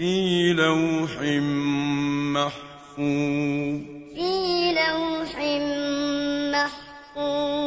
في لوح محفوظ. في لوح محفوظ.